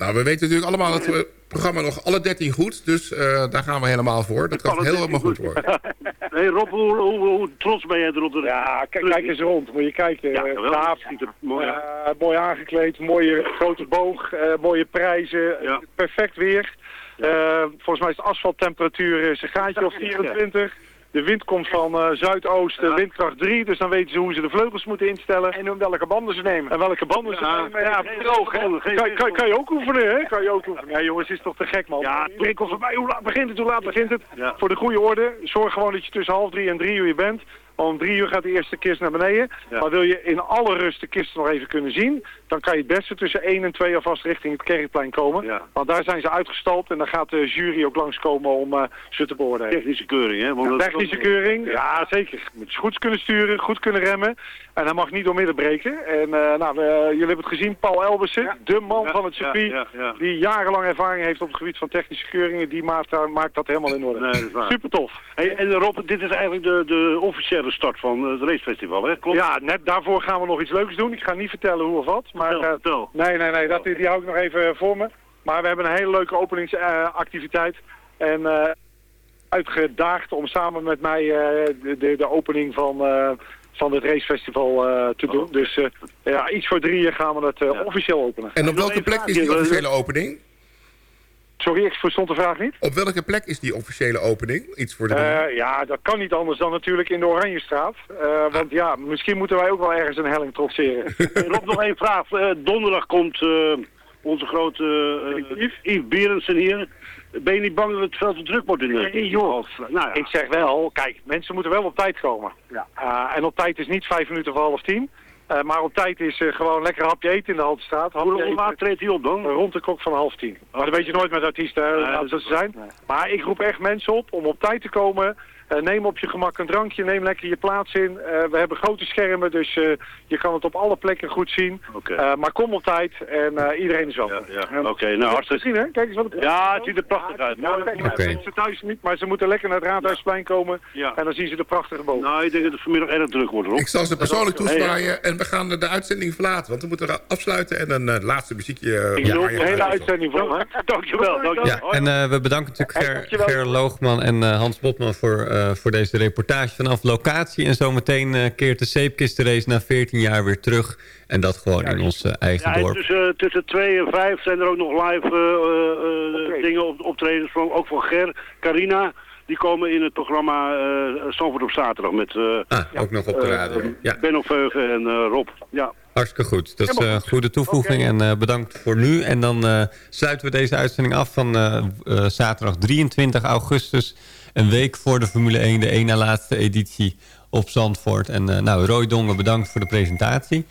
Nou, we weten natuurlijk allemaal dat we het programma nog alle 13 goed. Dus eh, daar gaan we helemaal voor. Dat kan helemaal goed worden. hey Rob, hoe, hoe, hoe, trots ben jij erop? Ja, kijk, kijk eens rond. Moet je kijken. Ja, gaaf. Ziet er mooi, uit. mooi aangekleed, mooie grote boog, eh, mooie prijzen, perfect weer. Eh, volgens mij is de asfalttemperatuur is een gaatje of 24. De wind komt van eh, zuidoosten, windkracht 3. Dus dan weten ze hoe ze de vleugels moeten instellen. En welke banden ze nemen. En welke banden ze nemen. Ja, droog. hè? Kan, kan, kan je ook oefenen, hè? Kan je ook oefenen. Ja, jongens, is toch te gek, man. Ja, prikkel voorbij. Hoe laat begint het? Hoe laat begint het? Voor de goede orde, zorg gewoon dat je tussen half drie en drie uur bent. Want om drie uur gaat de eerste kist naar beneden. Maar wil je in alle rust de kist nog even kunnen zien... dan kan je het beste tussen 1 en 2 alvast richting het Kerkplein komen. Want daar zijn ze uitgestald en dan gaat de jury ook langskomen om eh, ze te beoordelen. Technische keuring, hè? Want technische keuring, ja zeker. Je moet goed kunnen sturen, goed kunnen remmen. En hij mag niet door midden breken. En eh, nou, we- jullie hebben het gezien, Paul Elbersen, de man van het circuit... die jarenlang ervaring heeft op het gebied van technische keuringen... die maakt, daar- maakt dat helemaal in orde. Super tof. en Rob, dit is eigenlijk de, de officiële start van het racefestival, hè? Klopt? Ja, net daarvoor gaan we nog iets leuks doen. Ik ga niet vertellen hoe of wat. Maar, eh, nee, nee, nee, dat, die hou ik nog even voor me. Maar we hebben een hele leuke openingsactiviteit. en eh, uitgedaagd om samen met mij eh, de, de, de opening van, eh, van het racefestival eh, te doen. Dus eh, ja, iets voor drieën gaan we het eh, officieel openen. En op welke plek is die officiële opening? Sorry, ik verstond de vraag niet. Op welke plek is die officiële opening? Iets voor de... Eh, ja, dat kan niet anders dan natuurlijk in de Oranjestraat. Eh, want ja, misschien moeten wij ook wel ergens een helling trotseren. Rob, nog één vraag. Eh, donderdag komt eh, onze grote uh, Yves Berendsen hier. Ben je niet bang dat het veel te druk wordt in de... Nee, joh. Nou, ja. Ik zeg wel, kijk, mensen moeten wel op tijd komen. Ja. en op tijd is niet vijf minuten voor half tien. Eh, maar op tijd is eh, gewoon lekker hapje eten in de Haltestraat. Hoe laat treedt hij op dan? Rond de klok van half tien. Maar dat weet je nooit met artiesten, hoe laat ze zijn. Maar ik roep echt mensen op om op tijd te komen. Eh, neem op je gemak een drankje, neem lekker je plaats in. Eh, we hebben grote schermen, dus eh, je kan het op alle plekken goed zien. Eh, maar kom op tijd en eh, iedereen is welkom. Ja, Oké, nou hartstikke zien hè. Kijk eens wat het Ja, het ziet er prachtig uit. Ja, kijk, Oké. Ze thuis niet, maar ze moeten lekker naar het Raadhuisplein komen. En dan zien ze de prachtige boom. Nou, ik denk dat het vanmiddag erg druk wordt, Ik zal ze persoonlijk toezwaaien en we gaan de uitzending verlaten. Want we moeten afsluiten en een laatste muziekje... eh, Ik doe waaien de hele uitzending voor, hè. Dankjewel, dankjewel. Ja, en eh, we bedanken natuurlijk Ger, Ger Loogman en eh, Hans Botman voor, eh, voor deze reportage vanaf locatie. En zometeen eh, keert de zeepkistenrace na 14 jaar weer terug. En dat gewoon in ons eh, eigen Ja, en dorp. tussen, tussen twee en vijf zijn er ook nog live eh, eh, dingen op, optredens, van, ook van Ger, Carina. Die komen in het programma eh Zandvoort op zaterdag met eh, Ah, ook nog op de radio. Ja. Benno Veugen en Rob. Ja. Hartstikke goed. Dat is eh, een goede toevoeging en eh, bedankt voor nu. En dan eh, sluiten we deze uitzending af van zaterdag 23 augustus. Een week voor de Formule 1, de één na laatste editie op Zandvoort. En eh, nou, Roy Dongen, bedankt voor de presentatie.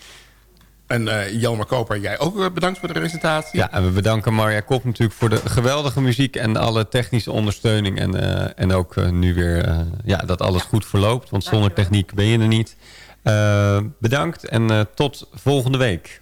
En eh Jelmer Koper, jij ook eh, bedankt voor de presentatie. Ja, en we bedanken Marja Kop natuurlijk voor de geweldige muziek en alle technische ondersteuning. En, eh, en ook nu weer eh, ja, dat alles goed verloopt, want zonder techniek ben je er niet. Bedankt en eh, tot volgende week.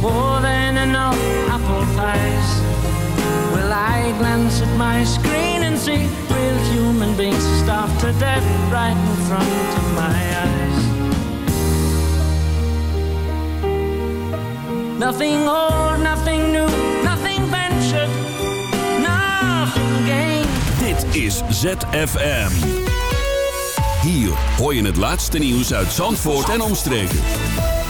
more than enough apple pies, will I glance at my screen and see real human beings starved to death right in front of my eyes? Nothing old, nothing new, nothing ventured, nothing gained. Dit is ZFM. Hier hoor je het laatste nieuws uit Zandvoort en omstreken.